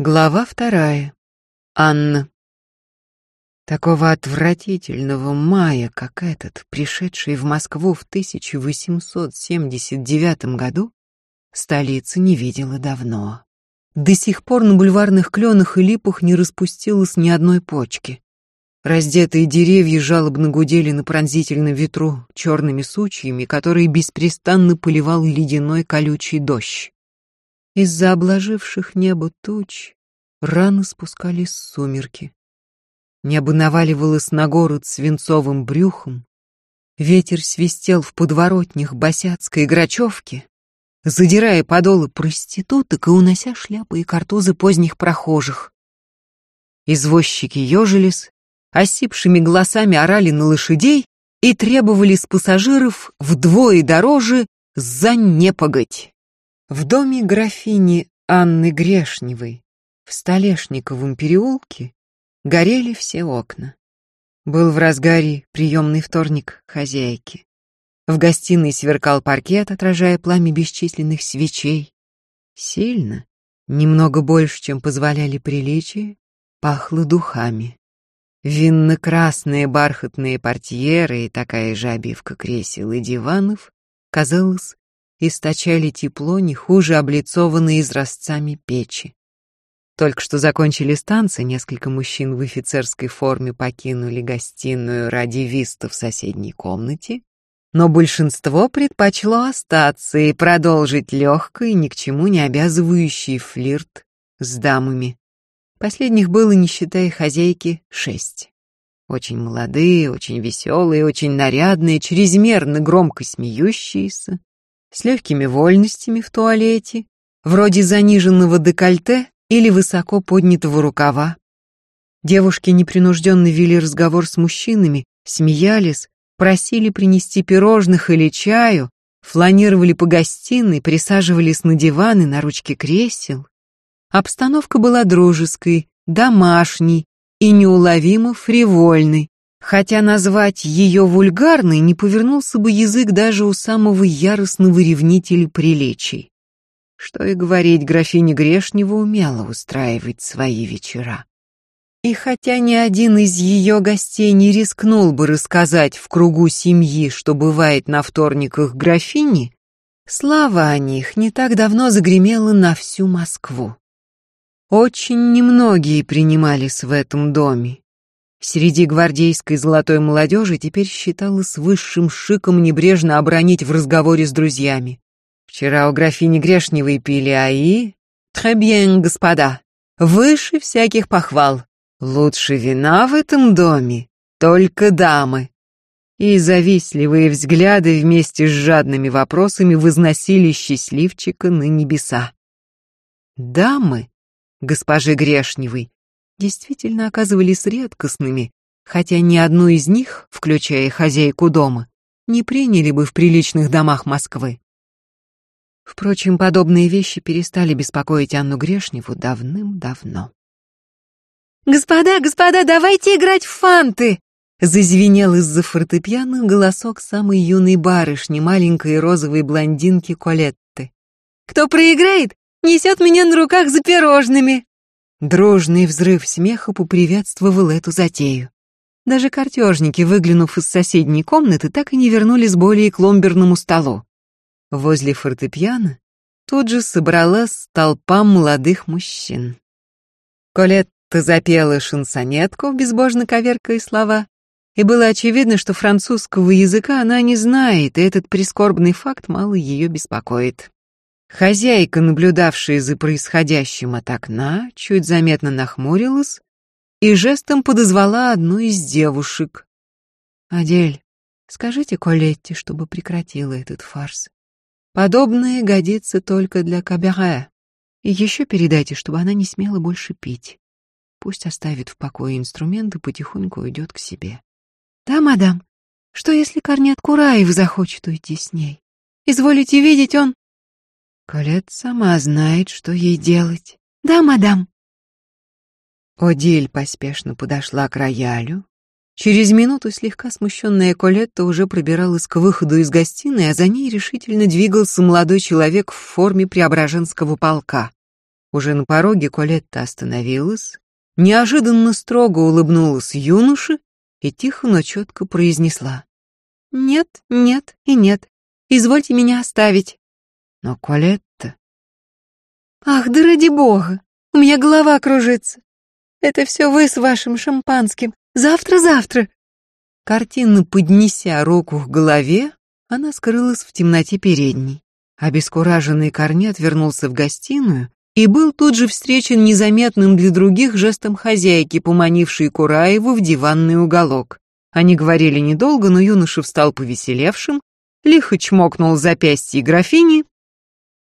Глава вторая. Анна. Такого отвратительного мая, как этот, пришедший в Москву в 1879 году, столица не видела давно. До сих пор на бульварных кленах и липах не распустилось ни одной почки. Раздетые деревья жалобно гудели на пронзительном ветру черными сучьями, которые беспрестанно поливал ледяной колючий дождь. Из-за обложивших небо туч рано спускались сумерки. Небо наваливалось на город свинцовым брюхом, ветер свистел в подворотнях босяцкой грачевки, задирая подолы проституток и унося шляпы и картузы поздних прохожих. Извозчики ежились, осипшими голосами орали на лошадей и требовали с пассажиров вдвое дороже за непогодь. В доме графини Анны Грешневой в Столешниковом переулке горели все окна. Был в разгаре приемный вторник хозяйки. В гостиной сверкал паркет, отражая пламя бесчисленных свечей. Сильно, немного больше, чем позволяли приличия, пахло духами. Винно-красные бархатные портьеры и такая же обивка кресел и диванов, казалось, источали тепло не хуже облицованной изразцами печи. Только что закончили станции, несколько мужчин в офицерской форме покинули гостиную ради виста в соседней комнате, но большинство предпочло остаться и продолжить легкий, ни к чему не обязывающий флирт с дамами. Последних было, не считая хозяйки, шесть. Очень молодые, очень веселые, очень нарядные, чрезмерно громко смеющиеся, с легкими вольностями в туалете, вроде заниженного декольте или высоко поднятого рукава. Девушки непринужденно вели разговор с мужчинами, смеялись, просили принести пирожных или чаю, фланировали по гостиной, присаживались на диваны, на ручки кресел. Обстановка была дружеской, домашней и неуловимо фривольной, хотя назвать ее вульгарной не повернулся бы язык даже у самого яростного ревнителя приличий. Что и говорить, графиня Грешнева умела устраивать свои вечера. И хотя ни один из ее гостей не рискнул бы рассказать в кругу семьи, что бывает на вторниках графини, слава о них не так давно загремела на всю Москву. Очень немногие принимались в этом доме, Среди гвардейской золотой молодежи теперь считалось высшим шиком небрежно обронить в разговоре с друзьями. Вчера у графини Грешневой пили аи. Très bien, господа. Выше всяких похвал. Лучше вина в этом доме только дамы. И завистливые взгляды вместе с жадными вопросами возносили счастливчика на небеса. Дамы госпожи Грешневой действительно оказывались редкостными, хотя ни одну из них, включая хозяйку дома, не приняли бы в приличных домах Москвы. Впрочем, подобные вещи перестали беспокоить Анну Грешневу давным-давно. «Господа, господа, давайте играть в фанты!» Зазвенел из-за фортепиано голосок самой юной барышни, маленькой розовой блондинки Колетты. «Кто проиграет, несет меня на руках за пирожными!» Дружный взрыв смеха поприветствовал эту затею. Даже картежники, выглянув из соседней комнаты, так и не вернулись более к ломберному столу. Возле фортепиано тут же собралась толпа молодых мужчин. Колетта запела шансонетку, безбожно коверкая слова, и было очевидно, что французского языка она не знает, и этот прискорбный факт мало ее беспокоит. Хозяйка, наблюдавшая за происходящим от окна, чуть заметно нахмурилась и жестом подозвала одну из девушек. «Адель, скажите Колетте, чтобы прекратила этот фарс. Подобное годится только для кабаре. И еще передайте, чтобы она не смела больше пить. Пусть оставит в покое инструмент и потихоньку уйдет к себе». «Да, мадам. Что, если Корнет Кураев захочет уйти с ней? Изволите видеть, он...» Колет сама знает, что ей делать. Да, мадам. Одиль поспешно подошла к роялю. Через минуту слегка смущенная Колетта уже пробиралась к выходу из гостиной, а за ней решительно двигался молодой человек в форме преображенского полка. Уже на пороге Колетта остановилась, неожиданно строго улыбнулась юноше и тихо, но четко произнесла. «Нет, нет и нет. Извольте меня оставить». Но Колетта... «Ах, да ради бога! У меня голова кружится. Это все вы с вашим шампанским. Завтра-завтра!» Картинно поднеся руку к голове, она скрылась в темноте передней. Обескураженный Корнет вернулся в гостиную и был тут же встречен незаметным для других жестом хозяйки, поманившей Кураеву в диванный уголок. Они говорили недолго, но юноша встал повеселевшим, лихо чмокнул запястье графини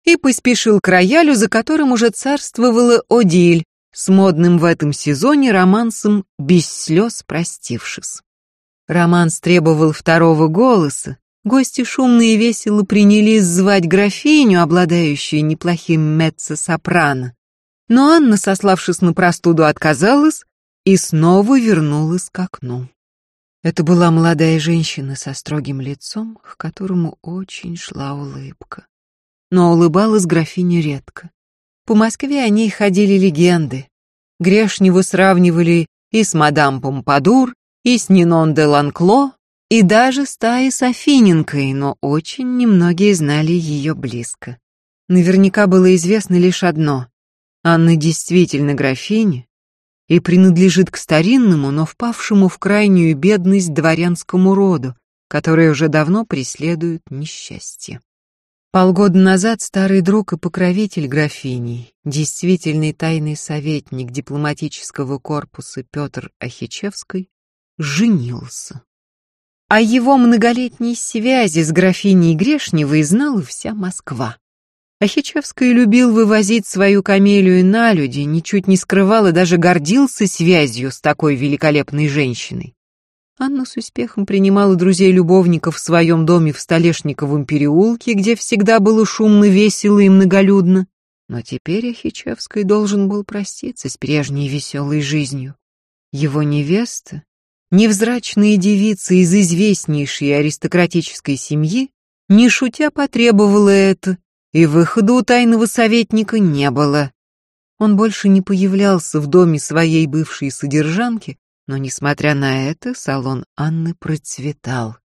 и поспешил к роялю, за которым уже царствовала Одиль, с модным в этом сезоне романсом «Без слез простившись». Романс требовал второго голоса, гости шумно и весело принялись звать графиню, обладающую неплохим меццо-сопрано. Но Анна, сославшись на простуду, отказалась и снова вернулась к окну. Это была молодая женщина со строгим лицом, к которому очень шла улыбка. Но улыбалась графиня редко. По Москве о ней ходили легенды. Грешневу сравнивали и с мадам Помпадур, и с Нинон де Ланкло, и даже с Таей Софиненкой, но очень немногие знали ее близко. Наверняка было известно лишь одно. Анна действительно графиня, и принадлежит к старинному, но впавшему в крайнюю бедность дворянскому роду, который уже давно преследует несчастье. Полгода назад старый друг и покровитель графини, действительный тайный советник дипломатического корпуса Петр Ахичевский, женился. О его многолетней связи с графиней Грешневой знала вся Москва. Ахичевский любил вывозить свою камелию на люди, ничуть не скрывал и даже гордился связью с такой великолепной женщиной. Анна с успехом принимала друзей-любовников в своем доме в Столешниковом переулке, где всегда было шумно, весело и многолюдно. Но теперь Ахичевский должен был проститься с прежней веселой жизнью. Его невеста, невзрачная девица из известнейшей аристократической семьи, не шутя потребовала это, и выхода у тайного советника не было. Он больше не появлялся в доме своей бывшей содержанки, но, несмотря на это, салон Анны процветал.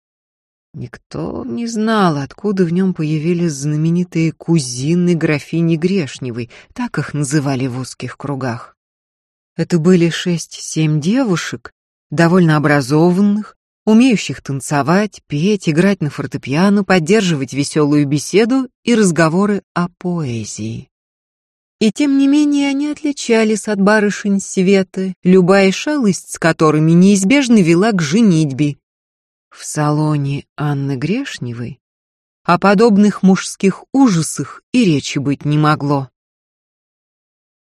Никто не знал, откуда в нем появились знаменитые кузины графини Грешневой, так их называли в узких кругах. Это были шесть-семь девушек, довольно образованных, умеющих танцевать, петь, играть на фортепиано, поддерживать веселую беседу и разговоры о поэзии. И тем не менее они отличались от барышень Светы, любая шалость с которыми неизбежно вела к женитьбе. В салоне Анны Грешневой о подобных мужских ужасах и речи быть не могло.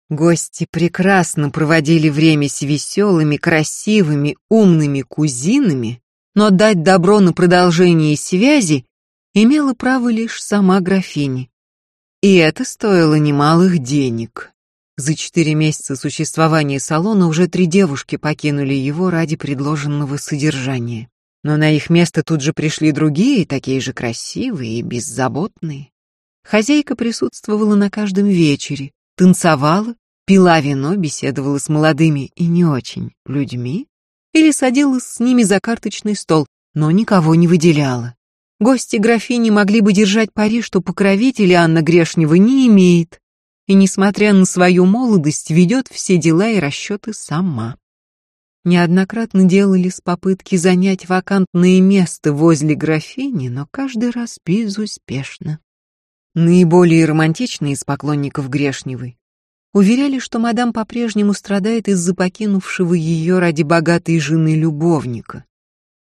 Гости прекрасно проводили время с веселыми, красивыми, умными кузинами, но дать добро на продолжение связи имела право лишь сама графиня. И это стоило немалых денег. За четыре месяца существования салона уже три девушки покинули его ради предложенного содержания. Но на их место тут же пришли другие, такие же красивые и беззаботные. Хозяйка присутствовала на каждом вечере, танцевала, пила вино, беседовала с молодыми и не очень людьми, или садилась с ними за карточный стол, но никого не выделяла. Гости графини могли бы держать пари, что покровителя Анна Грешнева не имеет, и, несмотря на свою молодость, ведет все дела и расчеты сама. Неоднократно делались попытки занять вакантное место возле графини, но каждый раз безуспешно. Наиболее романтичные из поклонников Грешневой уверяли, что мадам по-прежнему страдает из-за покинувшего ее ради богатой жены любовника.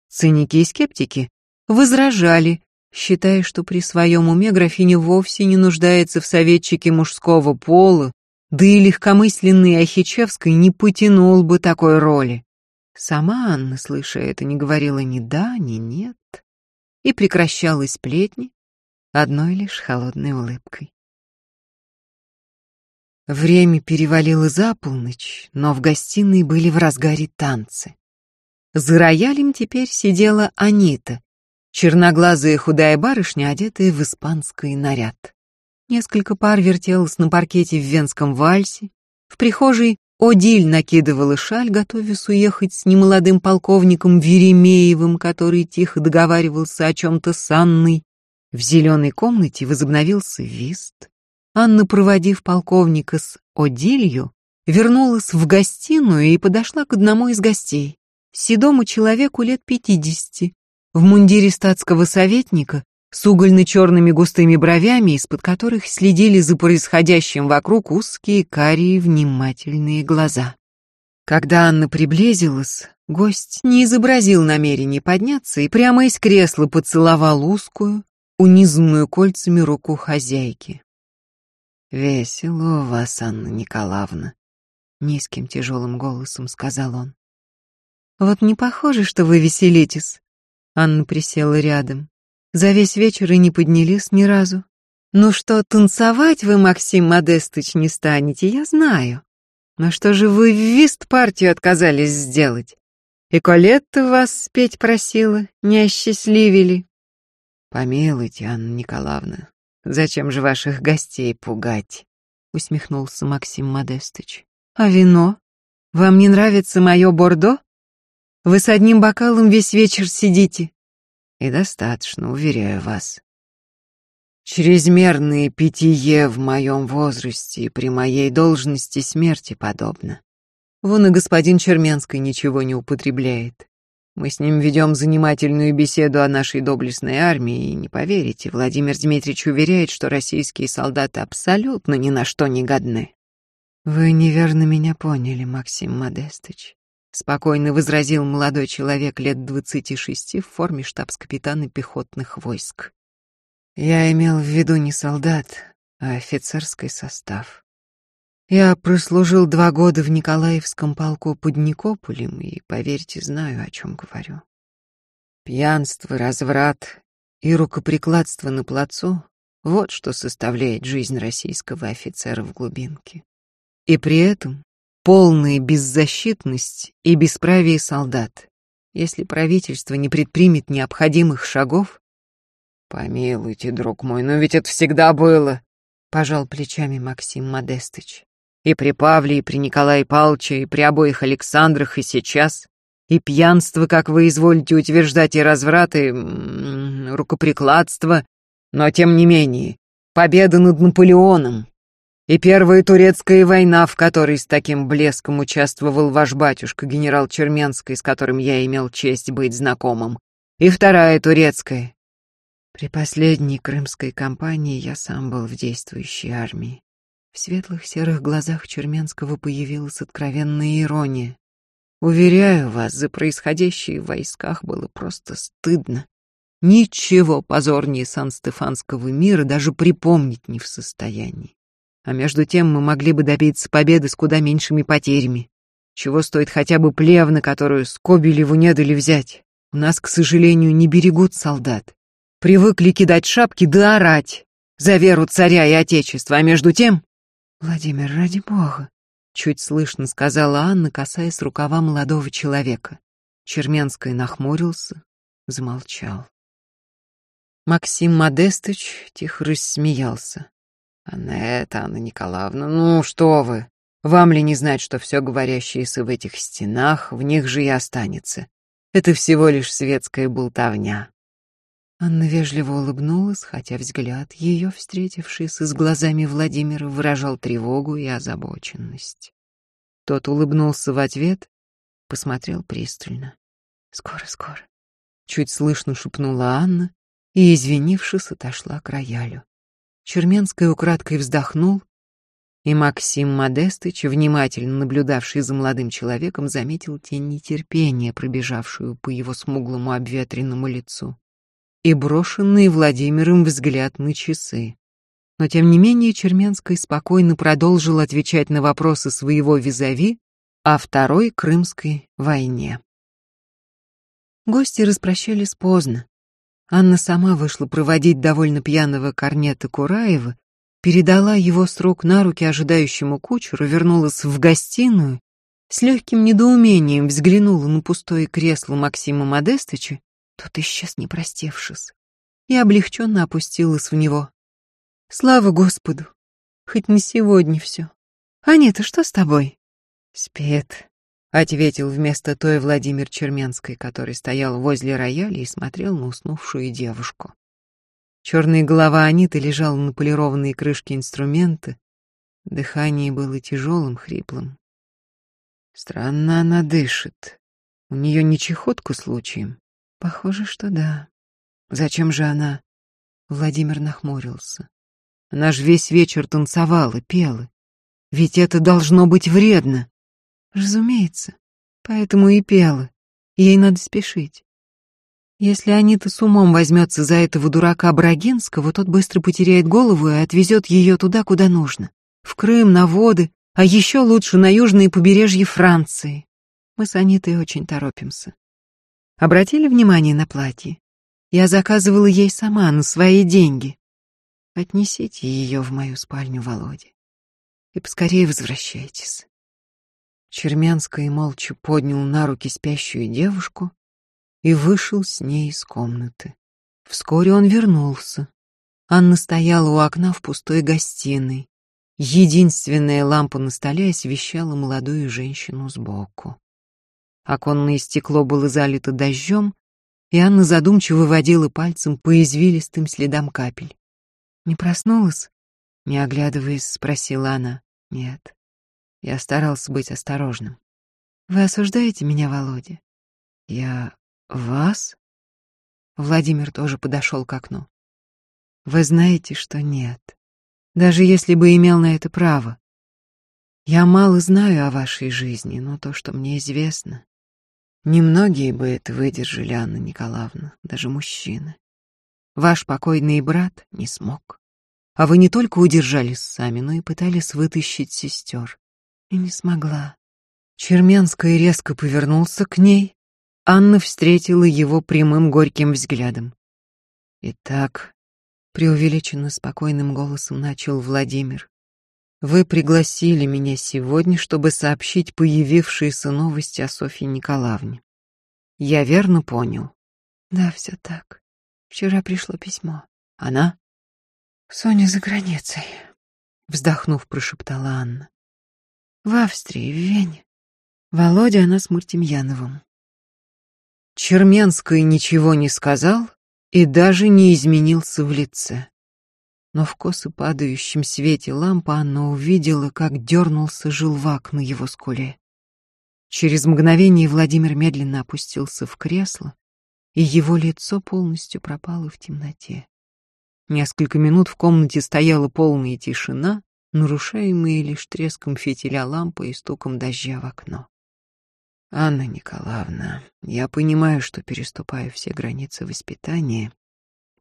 Циники и скептики возражали, считая, что при своем уме графиня вовсе не нуждается в советчике мужского пола, да и легкомысленный Ахичевской не потянул бы такой роли. Сама Анна, слыша это, не говорила ни да, ни нет, и прекращала сплетни одной лишь холодной улыбкой. Время перевалило за полночь, но в гостиной были в разгаре танцы. За роялем теперь сидела Анита, черноглазая худая барышня, одетая в испанский наряд. Несколько пар вертелось на паркете в венском вальсе. В прихожей Одиль накидывала шаль, готовясь уехать с немолодым полковником Веремеевым, который тихо договаривался о чем-то с Анной. В зеленой комнате возобновился вист. Анна, проводив полковника с Одилью, вернулась в гостиную и подошла к одному из гостей, седому человеку лет пятидесяти, в мундире статского советника, с угольно-черными густыми бровями, из-под которых следили за происходящим вокруг узкие карие внимательные глаза. Когда Анна приблизилась, гость не изобразил намерения подняться и прямо из кресла поцеловал узкую, унизанную кольцами руку хозяйки. «Весело у вас, Анна Николаевна», — низким тяжелым голосом сказал он. «Вот не похоже, что вы веселитесь». Анна присела рядом. За весь вечер и не поднялись ни разу. Ну что, танцевать вы, Максим Модестыч, не станете, я знаю. Но что же вы вист-партию отказались сделать? И Колетта вас спеть просила, не осчастливили. Помилуйте, Анна Николаевна, зачем же ваших гостей пугать? Усмехнулся Максим Модестыч. А вино? Вам не нравится мое бордо? Вы с одним бокалом весь вечер сидите. И достаточно, уверяю вас. Чрезмерное питье в моем возрасте и при моей должности смерти подобно. Вон и господин Черменский ничего не употребляет. Мы с ним ведем занимательную беседу о нашей доблестной армии, и не поверите, Владимир Дмитриевич уверяет, что российские солдаты абсолютно ни на что не годны. Вы неверно меня поняли, Максим Модестович спокойно возразил молодой человек лет двадцати шести в форме штабс-капитана пехотных войск. Я имел в виду не солдат, а офицерский состав. Я прослужил два года в Николаевском полку под Никополем и, поверьте, знаю, о чем говорю. Пьянство, разврат и рукоприкладство на плацу — вот что составляет жизнь российского офицера в глубинке. И при этом полная беззащитность и бесправие солдат. Если правительство не предпримет необходимых шагов... Помилуйте, друг мой, но ведь это всегда было, пожал плечами Максим Модестыч. И при Павле, и при Николае Павловиче, и при обоих Александрах, и сейчас. И пьянство, как вы изволите утверждать, и развраты, рукоприкладство. Но тем не менее, победа над Наполеоном, и Первая турецкая война, в которой с таким блеском участвовал ваш батюшка, генерал Черменский, с которым я имел честь быть знакомым. И Вторая турецкая. При последней крымской кампании я сам был в действующей армии. В светлых серых глазах Черменского появилась откровенная ирония. Уверяю вас, за происходящее в войсках было просто стыдно. Ничего позорнее Сан-Стефанского мира даже припомнить не в состоянии. А между тем мы могли бы добиться победы с куда меньшими потерями. Чего стоит хотя бы плевна, которую Скобелеву не дали взять. У нас, к сожалению, не берегут солдат. Привыкли кидать шапки да орать за веру царя и отечества, а между тем... Владимир, ради бога, чуть слышно сказала Анна, касаясь рукава молодого человека. Черменский нахмурился, замолчал. Максим Модестович тихо рассмеялся. «Аннет, Анна Николаевна, ну что вы? Вам ли не знать, что все говорящееся в этих стенах, в них же и останется? Это всего лишь светская болтовня». Анна вежливо улыбнулась, хотя взгляд ее, встретившийся с глазами Владимира, выражал тревогу и озабоченность. Тот улыбнулся в ответ, посмотрел пристально. «Скоро, скоро», — чуть слышно шепнула Анна и, извинившись, отошла к роялю. Черменский украдкой вздохнул, и Максим Модестыч, внимательно наблюдавший за молодым человеком, заметил тень нетерпения, пробежавшую по его смуглому обветренному лицу, и брошенный Владимиром взгляд на часы. Но тем не менее Черменский спокойно продолжил отвечать на вопросы своего визави о Второй Крымской войне. Гости распрощались поздно. Анна сама вышла проводить довольно пьяного корнета Кураева, передала его с рук на руки ожидающему кучеру, вернулась в гостиную, с легким недоумением взглянула на пустое кресло Максима Модестыча, тот исчез не простевшись, и облегченно опустилась в него. Слава Господу! Хоть на сегодня все. Анита, что с тобой? Спит, ответил вместо той Владимир Черменской, который стоял возле рояля и смотрел на уснувшую девушку. Черная голова Аниты лежала на полированной крышке инструмента. Дыхание было тяжелым, хриплым. Странно она дышит. У нее не чехотка случаем? Похоже, что да. Зачем же она? Владимир нахмурился. Она ж весь вечер танцевала, пела. Ведь это должно быть вредно. Разумеется. Поэтому и пела. Ей надо спешить. Если Анита с умом возьмется за этого дурака Брагинского, тот быстро потеряет голову и отвезет ее туда, куда нужно. В Крым, на воды, а еще лучше на южные побережья Франции. Мы с Анитой очень торопимся. Обратили внимание на платье? Я заказывала ей сама на свои деньги. Отнесите ее в мою спальню, Володя. И поскорее возвращайтесь. Чермянская молча поднял на руки спящую девушку и вышел с ней из комнаты. Вскоре он вернулся. Анна стояла у окна в пустой гостиной. Единственная лампа на столе освещала молодую женщину сбоку. Оконное стекло было залито дождем, и Анна задумчиво водила пальцем по извилистым следам капель. «Не проснулась?» — не оглядываясь, спросила она. «Нет. Я старался быть осторожным. Вы осуждаете меня, Володя?» «Я... вас?» Владимир тоже подошел к окну. «Вы знаете, что нет. Даже если бы имел на это право. Я мало знаю о вашей жизни, но то, что мне известно, Немногие бы это выдержали, Анна Николаевна, даже мужчины. Ваш покойный брат не смог. А вы не только удержались сами, но и пытались вытащить сестер. И не смогла. Черменская резко повернулся к ней. Анна встретила его прямым горьким взглядом. «Итак», — преувеличенно спокойным голосом начал Владимир, вы пригласили меня сегодня, чтобы сообщить появившиеся новости о Софье Николаевне. Я верно понял? Да, все так. Вчера пришло письмо. Она? Соня за границей, вздохнув, прошептала Анна. В Австрии, в Вене. Володя она с Мартемьяновым. Черменский ничего не сказал и даже не изменился в лице но в косо падающем свете лампы Анна увидела, как дернулся желвак на его скуле. Через мгновение Владимир медленно опустился в кресло, и его лицо полностью пропало в темноте. Несколько минут в комнате стояла полная тишина, нарушаемая лишь треском фитиля лампы и стуком дождя в окно. «Анна Николаевна, я понимаю, что переступаю все границы воспитания,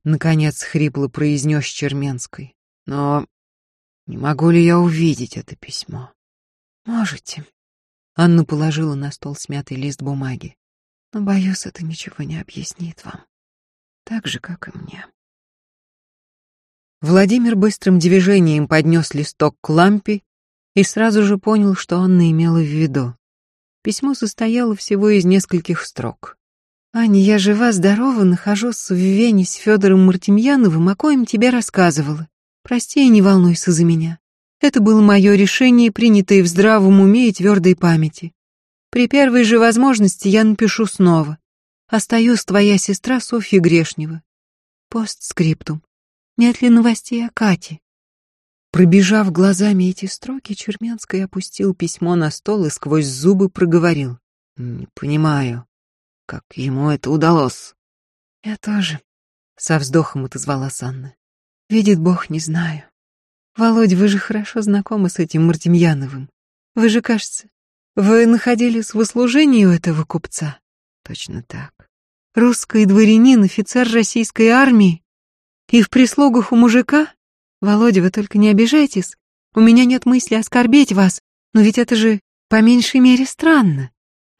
Наконец хрипло произнес Черменской. Но не могу ли я увидеть это письмо? Можете. Анна положила на стол смятый лист бумаги. Но, боюсь, это ничего не объяснит вам. Так же, как и мне. Владимир быстрым движением поднес листок к лампе и сразу же понял, что Анна имела в виду. Письмо состояло всего из нескольких строк. Аня, я жива-здорова, нахожусь в Вене с Федором Мартемьяновым, о коем тебе рассказывала. Прости и не волнуйся за меня. Это было мое решение, принятое в здравом уме и твердой памяти. При первой же возможности я напишу снова. Остаюсь твоя сестра Софья Грешнева. Постскриптум. Нет ли новостей о Кате? Пробежав глазами эти строки, Черменский опустил письмо на стол и сквозь зубы проговорил. «Не понимаю. Как ему это удалось? Я тоже, со вздохом отозвалась Анна. Видит Бог, не знаю. Володь, вы же хорошо знакомы с этим Мартемьяновым. Вы же, кажется, вы находились в услужении у этого купца. Точно так. Русский дворянин, офицер российской армии. И в прислугах у мужика? Володя, вы только не обижайтесь. У меня нет мысли оскорбить вас, но ведь это же по меньшей мере странно.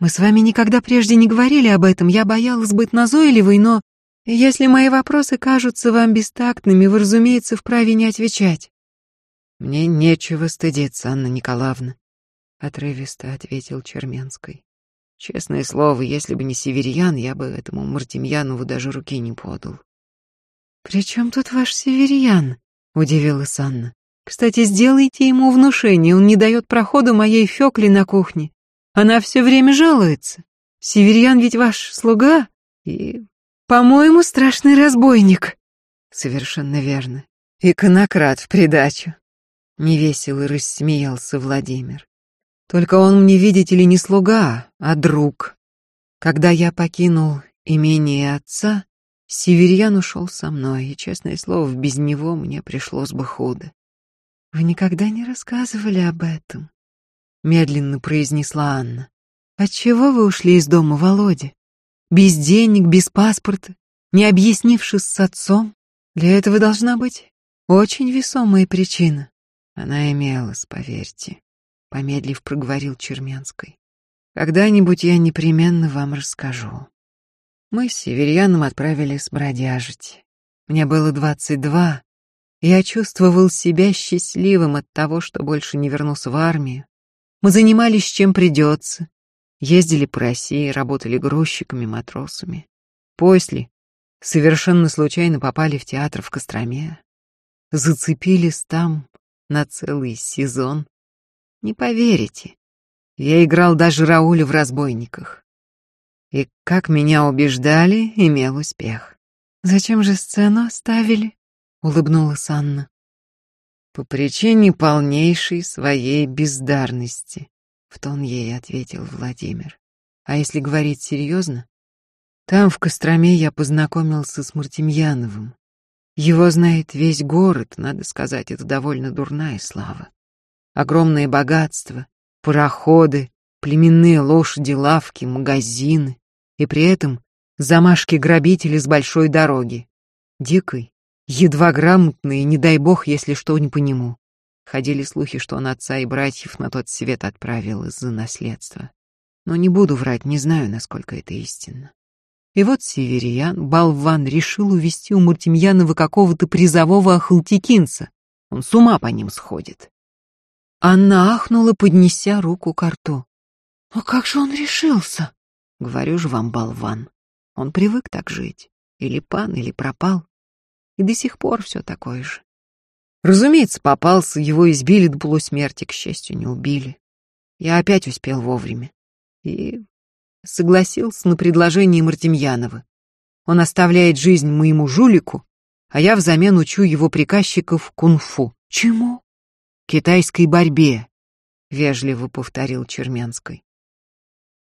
Мы с вами никогда прежде не говорили об этом, я боялась быть назойливой, но если мои вопросы кажутся вам бестактными, вы, разумеется, вправе не отвечать. Мне нечего стыдиться, Анна Николаевна, отрывисто ответил Черменской. Честное слово, если бы не Северьян, я бы этому Мартемьянову даже руки не подал. «При чем тут ваш Северьян?» — удивилась Анна. Кстати, сделайте ему внушение, он не дает проходу моей Фёкле на кухне. Она все время жалуется. Северьян ведь ваш слуга и, по-моему, страшный разбойник. Совершенно верно. И конократ в придачу. Невесело рассмеялся Владимир. Только он мне, видите ли, не слуга, а друг. Когда я покинул имение отца, Северьян ушел со мной, и, честное слово, без него мне пришлось бы худо. Вы никогда не рассказывали об этом, медленно произнесла Анна. Отчего вы ушли из дома Володи? Без денег, без паспорта, не объяснившись с отцом? Для этого должна быть очень весомая причина. Она имелась, поверьте, помедлив проговорил Черменской. Когда-нибудь я непременно вам расскажу. Мы с Северьяном отправились бродяжить. Мне было двадцать два, я чувствовал себя счастливым от того, что больше не вернулся в армию. Мы занимались чем придется. Ездили по России, работали грузчиками, матросами. После совершенно случайно попали в театр в Костроме. Зацепились там на целый сезон. Не поверите, я играл даже Рауля в «Разбойниках». И, как меня убеждали, имел успех. Зачем же сцену оставили? — улыбнулась Анна. «По причине полнейшей своей бездарности», — в тон ей ответил Владимир. «А если говорить серьезно, там, в Костроме, я познакомился с Мартемьяновым. Его знает весь город, надо сказать, это довольно дурная слава. Огромное богатство, пароходы, племенные лошади, лавки, магазины, и при этом замашки грабителей с большой дороги. Дикой, едва грамотный, не дай бог, если что не по нему. Ходили слухи, что он отца и братьев на тот свет отправил из-за наследства. Но не буду врать, не знаю, насколько это истинно. И вот севериян, болван, решил увести у Мартемьянова какого-то призового охалтикинца. Он с ума по ним сходит. Анна ахнула, поднеся руку к рту. «А как же он решился?» «Говорю же вам, болван, он привык так жить. Или пан, или пропал. И до сих пор все такое же. Разумеется, попался, его избили до полусмерти, к счастью, не убили. Я опять успел вовремя. И согласился на предложение Мартемьянова. Он оставляет жизнь моему жулику, а я взамен учу его приказчиков кунг-фу. Чему? Китайской борьбе, вежливо повторил Черменской.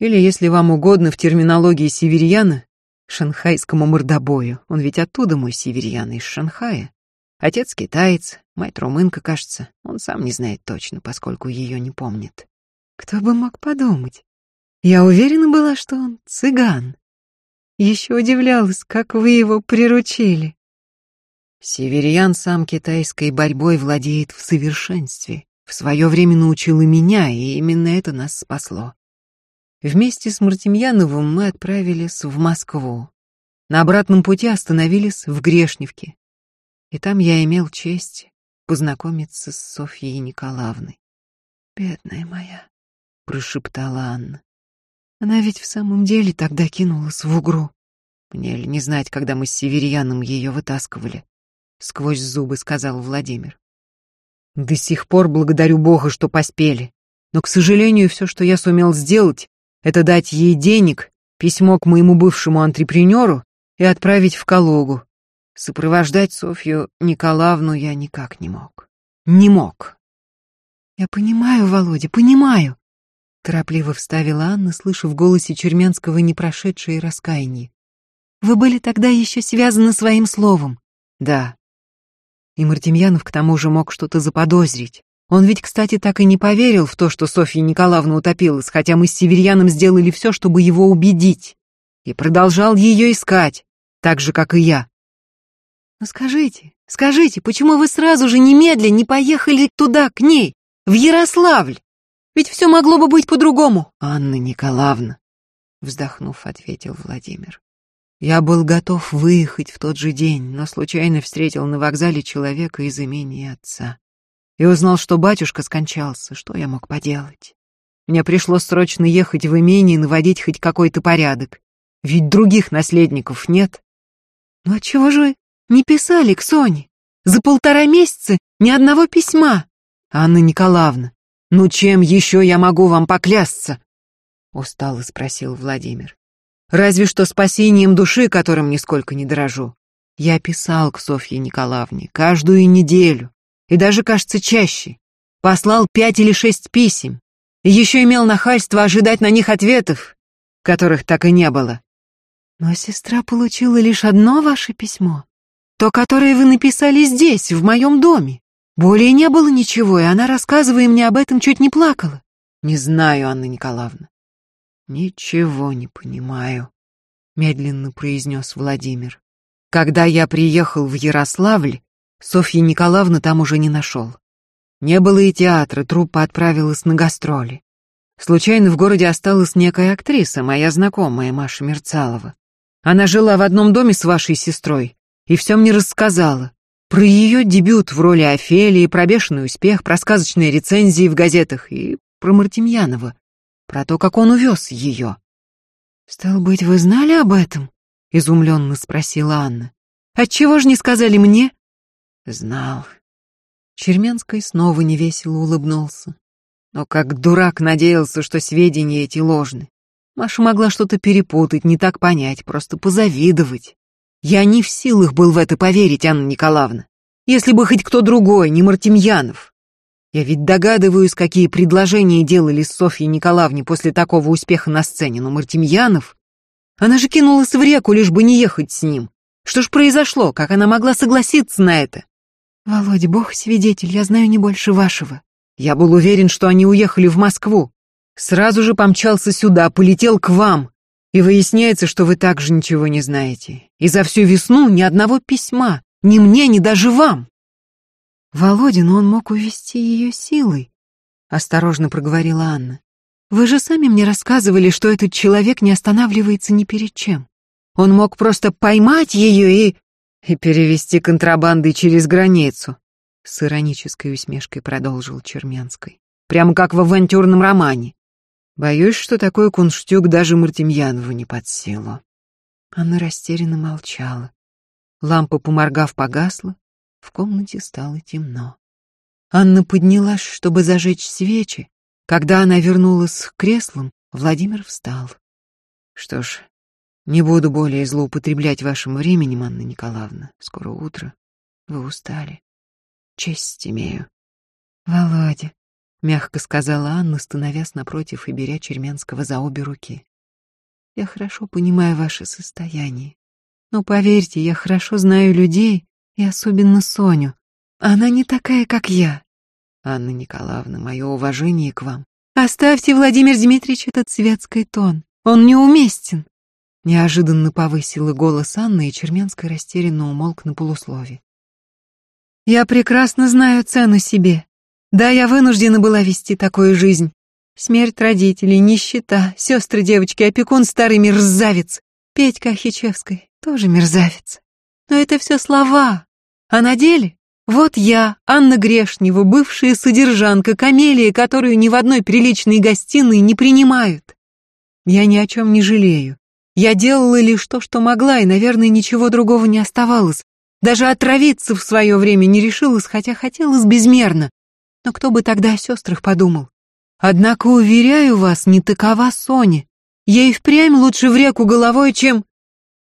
Или, если вам угодно, в терминологии северьяна, шанхайскому мордобою. Он ведь оттуда мой северьян, из Шанхая. Отец китаец, мать румынка, кажется. Он сам не знает точно, поскольку ее не помнит. Кто бы мог подумать? Я уверена была, что он цыган. Еще удивлялась, как вы его приручили. Северьян сам китайской борьбой владеет в совершенстве. В свое время научил и меня, и именно это нас спасло. Вместе с Мартемьяновым мы отправились в Москву. На обратном пути остановились в Грешневке. И там я имел честь познакомиться с Софьей Николаевной. «Бедная моя», — прошептала Анна. «Она ведь в самом деле тогда кинулась в угру». «Мне ли не знать, когда мы с Северьяном ее вытаскивали?» — сквозь зубы сказал Владимир. «До сих пор благодарю Бога, что поспели. Но, к сожалению, все, что я сумел сделать, это дать ей денег, письмо к моему бывшему антрепренеру и отправить в Калугу. Сопровождать Софью Николаевну я никак не мог. Не мог. «Я понимаю, Володя, понимаю», — торопливо вставила Анна, слыша в голосе Чермянского непрошедшее раскаяние. «Вы были тогда еще связаны своим словом». «Да». И Мартемьянов к тому же мог что-то заподозрить. Он ведь, кстати, так и не поверил в то, что Софья Николаевна утопилась, хотя мы с Северьяном сделали все, чтобы его убедить. И продолжал ее искать, так же, как и я. Но скажите, скажите, почему вы сразу же немедленно не поехали туда, к ней, в Ярославль? Ведь все могло бы быть по-другому. Анна Николаевна, вздохнув, ответил Владимир. Я был готов выехать в тот же день, но случайно встретил на вокзале человека из имени отца и узнал, что батюшка скончался. Что я мог поделать? Мне пришлось срочно ехать в имение и наводить хоть какой-то порядок. Ведь других наследников нет. Ну отчего же вы не писали к Соне? За полтора месяца ни одного письма. Анна Николаевна, ну чем еще я могу вам поклясться? Устало спросил Владимир. Разве что спасением души, которым нисколько не дорожу. Я писал к Софье Николаевне каждую неделю, и даже, кажется, чаще. Послал пять или шесть писем. И еще имел нахальство ожидать на них ответов, которых так и не было. Но сестра получила лишь одно ваше письмо. То, которое вы написали здесь, в моем доме. Более не было ничего, и она, рассказывая мне об этом, чуть не плакала. Не знаю, Анна Николаевна. Ничего не понимаю, медленно произнес Владимир. Когда я приехал в Ярославль, Софья Николаевна там уже не нашел. Не было и театра, труппа отправилась на гастроли. Случайно в городе осталась некая актриса, моя знакомая Маша Мерцалова. Она жила в одном доме с вашей сестрой и все мне рассказала. Про ее дебют в роли Офелии, про бешеный успех, про сказочные рецензии в газетах и про Мартемьянова, про то, как он увез ее. «Стал быть, вы знали об этом?» — изумленно спросила Анна. «Отчего же не сказали мне?» «Знал». Черменский снова невесело улыбнулся. Но как дурак надеялся, что сведения эти ложны. Маша могла что-то перепутать, не так понять, просто позавидовать. Я не в силах был в это поверить, Анна Николаевна. Если бы хоть кто другой, не Мартемьянов. Я ведь догадываюсь, какие предложения делали Софье Николаевне после такого успеха на сцене, но Мартемьянов... Она же кинулась в реку, лишь бы не ехать с ним. Что ж произошло, как она могла согласиться на это? Володя, бог свидетель, я знаю не больше вашего. Я был уверен, что они уехали в Москву. Сразу же помчался сюда, полетел к вам. И выясняется, что вы также ничего не знаете. И за всю весну ни одного письма. Ни мне, ни даже вам. Володин, он мог увести ее силой. Осторожно проговорила Анна. Вы же сами мне рассказывали, что этот человек не останавливается ни перед чем. Он мог просто поймать ее и... и перевести контрабандой через границу. С иронической усмешкой продолжил Черменской. Прямо как в авантюрном романе. Боюсь, что такой кунштюк даже Мартемьянову не под силу. Она растерянно молчала. Лампа, поморгав, погасла, в комнате стало темно. Анна поднялась, чтобы зажечь свечи. Когда она вернулась к креслам, Владимир встал. Что ж, не буду более злоупотреблять вашим временем, Анна Николаевна. Скоро утро. Вы устали. Честь имею. Володя, мягко сказала Анна, становясь напротив и беря Черменского за обе руки. Я хорошо понимаю ваше состояние. Но поверьте, я хорошо знаю людей, и особенно Соню. Она не такая, как я. Анна Николаевна, мое уважение к вам. Оставьте, Владимир Дмитриевич, этот светский тон. Он неуместен. Неожиданно повысила голос Анны, и Черменская растерянно умолк на полуслове. Я прекрасно знаю цену себе. Да, я вынуждена была вести такую жизнь. Смерть родителей, нищета, сестры девочки, опекун старый мерзавец. Петька Ахичевской тоже мерзавец. Но это все слова. А на деле вот я, Анна Грешнева, бывшая содержанка, камелия, которую ни в одной приличной гостиной не принимают. Я ни о чем не жалею. Я делала лишь то, что могла, и, наверное, ничего другого не оставалось. Даже отравиться в свое время не решилась, хотя хотелось безмерно. Но кто бы тогда о сестрах подумал? Однако, уверяю вас, не такова Соня. Ей впрямь лучше в реку головой, чем...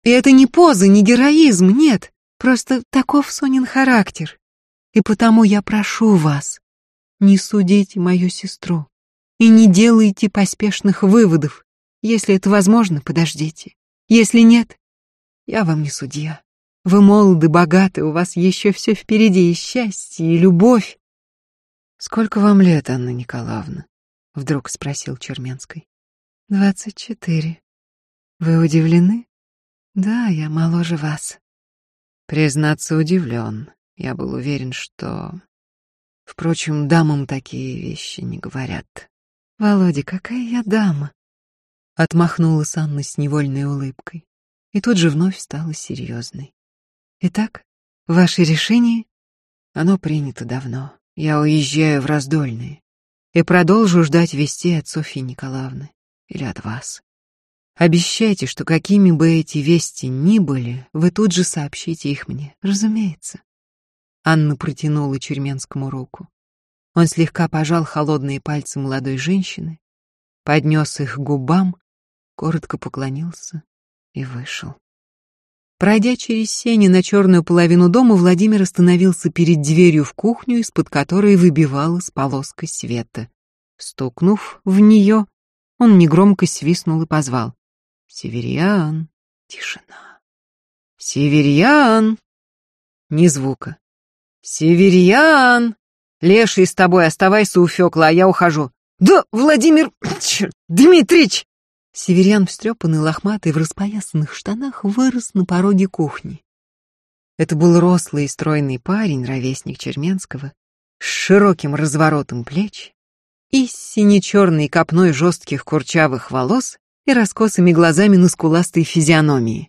И это не поза, не героизм, нет. Просто таков Сонин характер. И потому я прошу вас, не судите мою сестру и не делайте поспешных выводов. Если это возможно, подождите. Если нет, я вам не судья. Вы молоды, богаты, у вас еще все впереди, и счастье, и любовь. Сколько вам лет, Анна Николаевна? Вдруг спросил Черменской. Двадцать четыре. Вы удивлены? Да, я моложе вас. Признаться, удивлен. Я был уверен, что... Впрочем, дамам такие вещи не говорят. Володя, какая я дама? Отмахнулась Анна с невольной улыбкой. И тут же вновь стала серьезной. Итак, ваше решение? Оно принято давно. Я уезжаю в Раздольные и продолжу ждать вести от Софьи Николаевны или от вас. Обещайте, что какими бы эти вести ни были, вы тут же сообщите их мне. Разумеется. Анна протянула Черменскому руку. Он слегка пожал холодные пальцы молодой женщины, поднес их к губам, коротко поклонился и вышел. Пройдя через сени на черную половину дома, Владимир остановился перед дверью в кухню, из-под которой выбивалась полоска света. Стукнув в нее, он негромко свистнул и позвал. «Северян!» Тишина. «Северян!» Ни звука. «Северян! Леший с тобой, оставайся у Фёкла, а я ухожу». «Да, Владимир... Дмитрич!» Северян, встрепанный, лохматый, в распоясанных штанах, вырос на пороге кухни. Это был рослый и стройный парень, ровесник Черменского, с широким разворотом плеч и сине-черной копной жестких курчавых волос и раскосыми глазами на скуластой физиономии.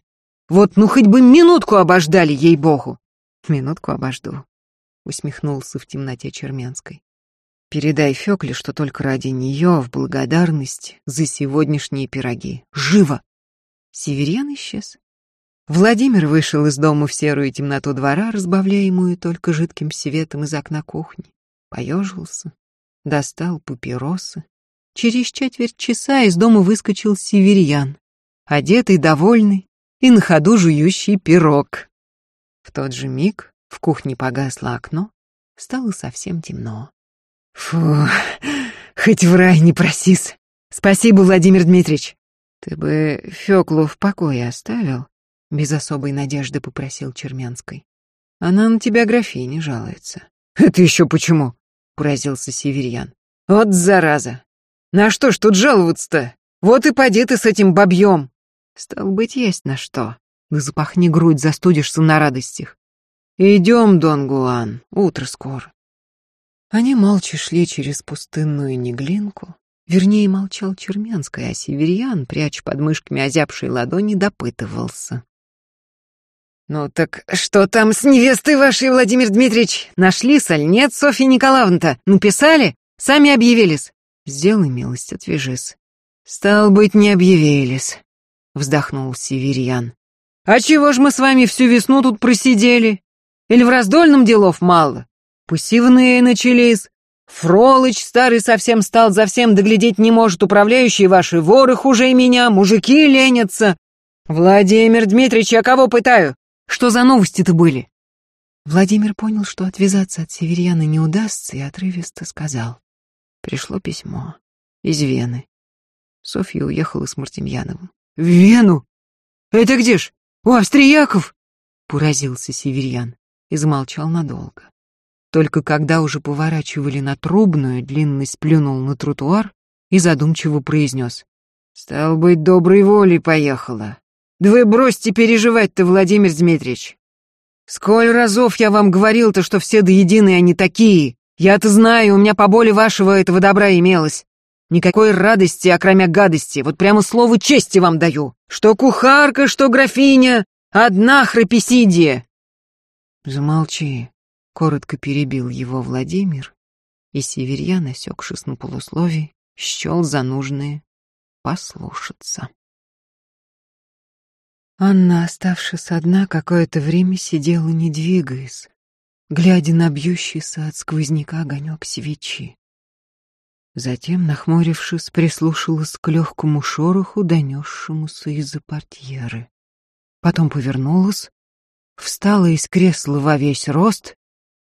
Вот ну хоть бы минутку обождали, ей-богу. Минутку обожду, усмехнулся в темноте Черменской. Передай Фёкле, что только ради неё в благодарность за сегодняшние пироги. Живо! Северян исчез. Владимир вышел из дома в серую темноту двора, разбавляемую только жидким светом из окна кухни. Поежился, достал папиросы. Через четверть часа из дома выскочил Северян, одетый, довольный и на ходу жующий пирог. В тот же миг в кухне погасло окно, стало совсем темно. Фу, хоть в рай не просись. Спасибо, Владимир Дмитриевич. Ты бы Фёклу в покое оставил? Без особой надежды попросил Чермянской. Она на тебя графине жалуется. Это еще почему? Поразился Северьян. Вот зараза. На что ж тут жаловаться-то? Вот и поди ты с этим бабьем. Стал быть, есть на что. Да запахни грудь, застудишься на радостях. Идем, Дон Гуан, утро скоро. Они молча шли через пустынную неглинку. Вернее, молчал Черменский, а Северьян, пряча под мышками озябшие ладони, допытывался. «Ну так что там с невестой вашей, Владимир Дмитриевич? Нашли, соль? Нет, Николаевна-то? Написали? Сами объявились?» «Сделай милость, отвяжись». «Стал быть, не объявились», — вздохнул Северьян. «А чего ж мы с вами всю весну тут просидели? Или в раздольном делов мало? Посевные начались. Фролыч старый совсем стал, за всем доглядеть не может, управляющие ваши воры хуже меня, мужики ленятся. Владимир Дмитриевич, я кого пытаю? Что за новости-то были?» Владимир понял, что отвязаться от северяна не удастся, и отрывисто сказал. Пришло письмо. Из Вены. Софья уехала с Мартемьяновым. «В Вену? Это где ж? У австрияков?» Поразился северян и замолчал надолго. Только когда уже поворачивали на трубную, длинный сплюнул на тротуар и задумчиво произнес. «Стал быть, доброй волей поехала. Да вы бросьте переживать-то, Владимир Дмитриевич. Сколь разов я вам говорил-то, что все до единой они такие. Я-то знаю, у меня поболе вашего этого добра имелось. Никакой радости, окромя гадости, вот прямо слово чести вам даю. Что кухарка, что графиня, одна храпесидия. Замолчи, Коротко перебил его Владимир, и Северьян, осекшись на полусловии, счел за нужное послушаться. Анна, оставшись одна, какое-то время сидела, не двигаясь, глядя на бьющийся от сквозняка огонек свечи. Затем, нахмурившись, прислушалась к легкому шороху, донесшемуся из-за портьеры. Потом повернулась, встала из кресла во весь рост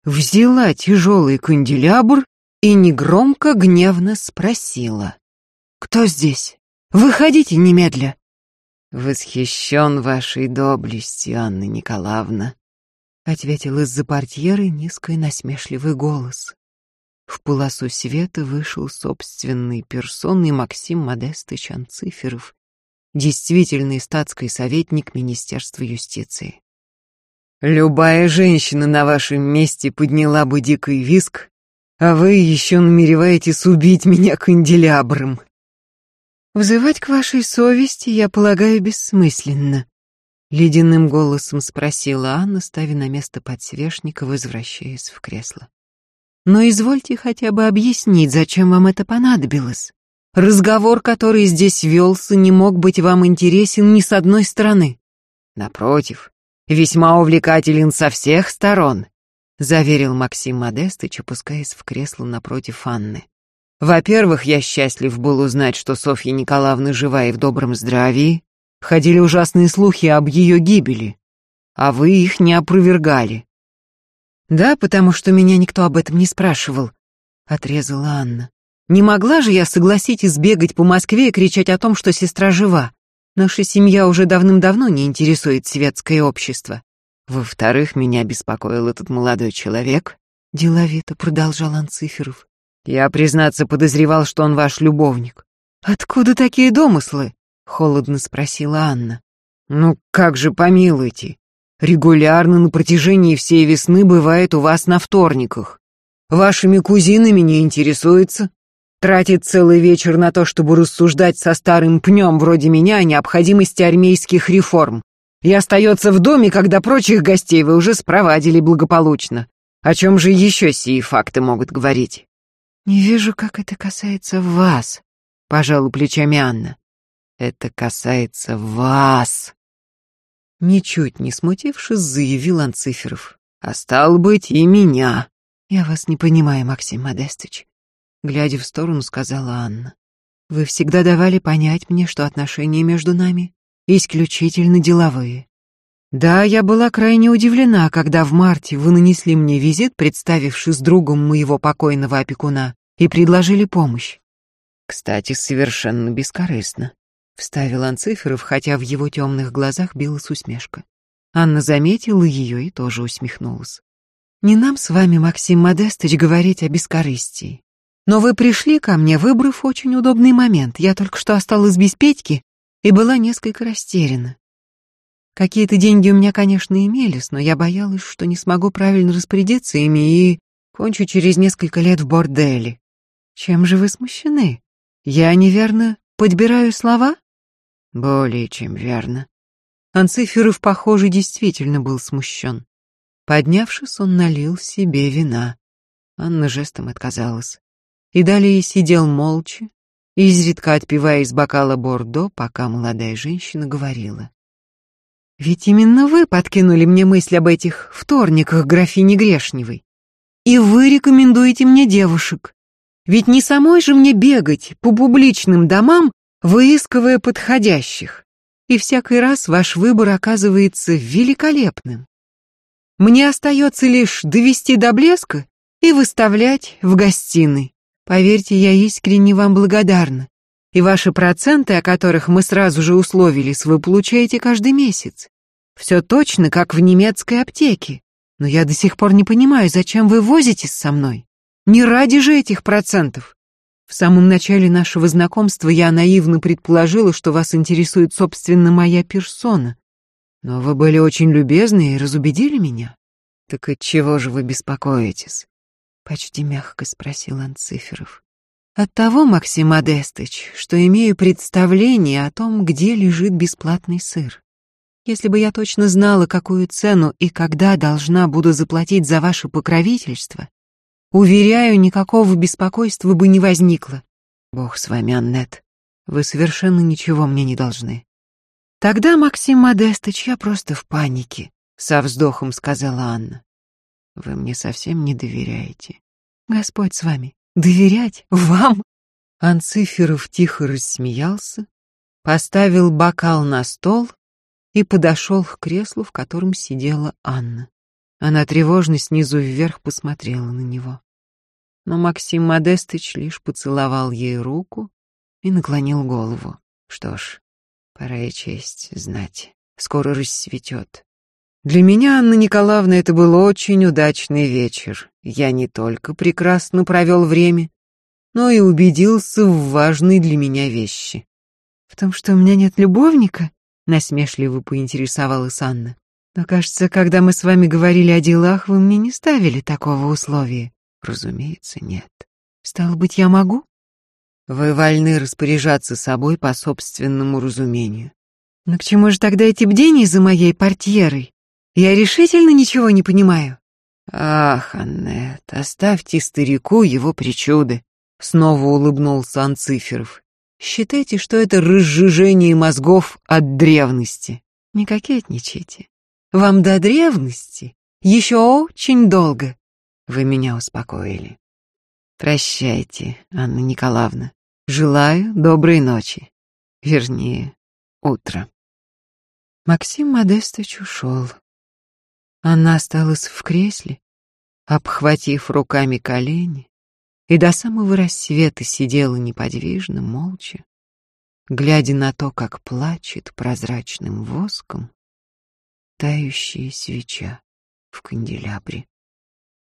взяла тяжелый канделябр и негромко гневно спросила. «Кто здесь? Выходите немедля!» «Восхищен вашей доблестью, Анна Николаевна», — ответил из-за портьеры низкий насмешливый голос. В полосу света вышел собственный персонный Максим Модестыч Анциферов, действительный статский советник Министерства юстиции. Любая женщина на вашем месте подняла бы дикий виск, а вы еще намереваетесь убить меня канделябром. Взывать к вашей совести, я полагаю, бессмысленно. Ледяным голосом спросила Анна, ставя на место подсвечника, возвращаясь в кресло. Но извольте хотя бы объяснить, зачем вам это понадобилось. Разговор, который здесь велся, не мог быть вам интересен ни с одной стороны. Напротив, весьма увлекателен со всех сторон. заверил Максим Модестыч, опускаясь в кресло напротив Анны. Во-первых, я счастлив был узнать, что Софья Николаевна жива и в добром здравии. Ходили ужасные слухи об ее гибели, а вы их не опровергали. Да, потому что меня никто об этом не спрашивал, отрезала Анна. Не могла же я, согласитесь, бегать по Москве и кричать о том, что сестра жива. Наша семья уже давным-давно не интересует светское общество. Во-вторых, меня беспокоил этот молодой человек, деловито продолжал Анциферов. Я, признаться, подозревал, что он ваш любовник. Откуда такие домыслы? холодно спросила Анна. Ну, как же помилуйте. Регулярно на протяжении всей весны бывает у вас на вторниках. Вашими кузинами не интересуется. Тратит целый вечер на то, чтобы рассуждать со старым пнем вроде меня о необходимости армейских реформ и остается в доме, когда прочих гостей вы уже спровадили благополучно. О чем же еще сии факты могут говорить? Не вижу, как это касается вас, пожала плечами Анна. Это касается вас. Ничуть не смутившись, заявил Анциферов. А стал быть и меня. Я вас не понимаю, Максим Модестович. Глядя в сторону, сказала Анна. Вы всегда давали понять мне, что отношения между нами исключительно деловые. Да, я была крайне удивлена, когда в марте вы нанесли мне визит, представившись другом моего покойного опекуна, и предложили помощь. Кстати, совершенно бескорыстно, вставил Анциферов, хотя в его темных глазах билась усмешка. Анна заметила ее и тоже усмехнулась. Не нам с вами, Максим Модестович, говорить о бескорыстии. Но вы пришли ко мне, выбрав очень удобный момент. Я только что осталась без Петьки и была несколько растеряна. Какие-то деньги у меня, конечно, имелись, но я боялась, что не смогу правильно распорядиться ими и кончу через несколько лет в борделе. Чем же вы смущены? Я неверно подбираю слова? Более чем верно. Анциферов, похоже, действительно был смущен. Поднявшись, он налил себе вина. Анна жестом отказалась. И далее сидел молча, изредка отпивая из бокала бордо, пока молодая женщина говорила. «Ведь именно вы подкинули мне мысль об этих вторниках графини Грешневой. И вы рекомендуете мне девушек. Ведь не самой же мне бегать по публичным домам, выискивая подходящих. И всякий раз ваш выбор оказывается великолепным. Мне остается лишь довести до блеска и выставлять в гостиной. Поверьте, я искренне вам благодарна. И ваши проценты, о которых мы сразу же условились, вы получаете каждый месяц. Все точно, как в немецкой аптеке. Но я до сих пор не понимаю, зачем вы возитесь со мной. Не ради же этих процентов. В самом начале нашего знакомства я наивно предположила, что вас интересует, собственно, моя персона. Но вы были очень любезны и разубедили меня. Так от чего же вы беспокоитесь? Почти мягко спросил Анциферов. От того, Максим Адестыч, что имею представление о том, где лежит бесплатный сыр. Если бы я точно знала, какую цену и когда должна буду заплатить за ваше покровительство, уверяю, никакого беспокойства бы не возникло. Бог с вами, Аннет. Вы совершенно ничего мне не должны. Тогда, Максим Модестыч, я просто в панике, со вздохом сказала Анна. Вы мне совсем не доверяете. Господь с вами. Доверять? Вам? Анциферов тихо рассмеялся, поставил бокал на стол и подошел к креслу, в котором сидела Анна. Она тревожно снизу вверх посмотрела на него. Но Максим Модестыч лишь поцеловал ей руку и наклонил голову. Что ж, пора и честь знать. Скоро рассветет. Для меня, Анна Николаевна, это был очень удачный вечер. Я не только прекрасно провел время, но и убедился в важной для меня вещи. В том, что у меня нет любовника, насмешливо поинтересовалась Анна. Но, кажется, когда мы с вами говорили о делах, вы мне не ставили такого условия. Разумеется, нет. Стало быть, я могу? Вы вольны распоряжаться собой по собственному разумению. Но к чему же тогда эти бдения за моей портьерой? Я решительно ничего не понимаю. Ах, Аннет, оставьте старику его причуды. Снова улыбнулся Анциферов. Считайте, что это разжижение мозгов от древности. Не кокетничайте. Вам до древности Еще очень долго. Вы меня успокоили. Прощайте, Анна Николаевна. Желаю доброй ночи. Вернее, утра. Максим Модестович ушел. Она осталась в кресле, обхватив руками колени, и до самого рассвета сидела неподвижно, молча, глядя на то, как плачет прозрачным воском тающая свеча в канделябре.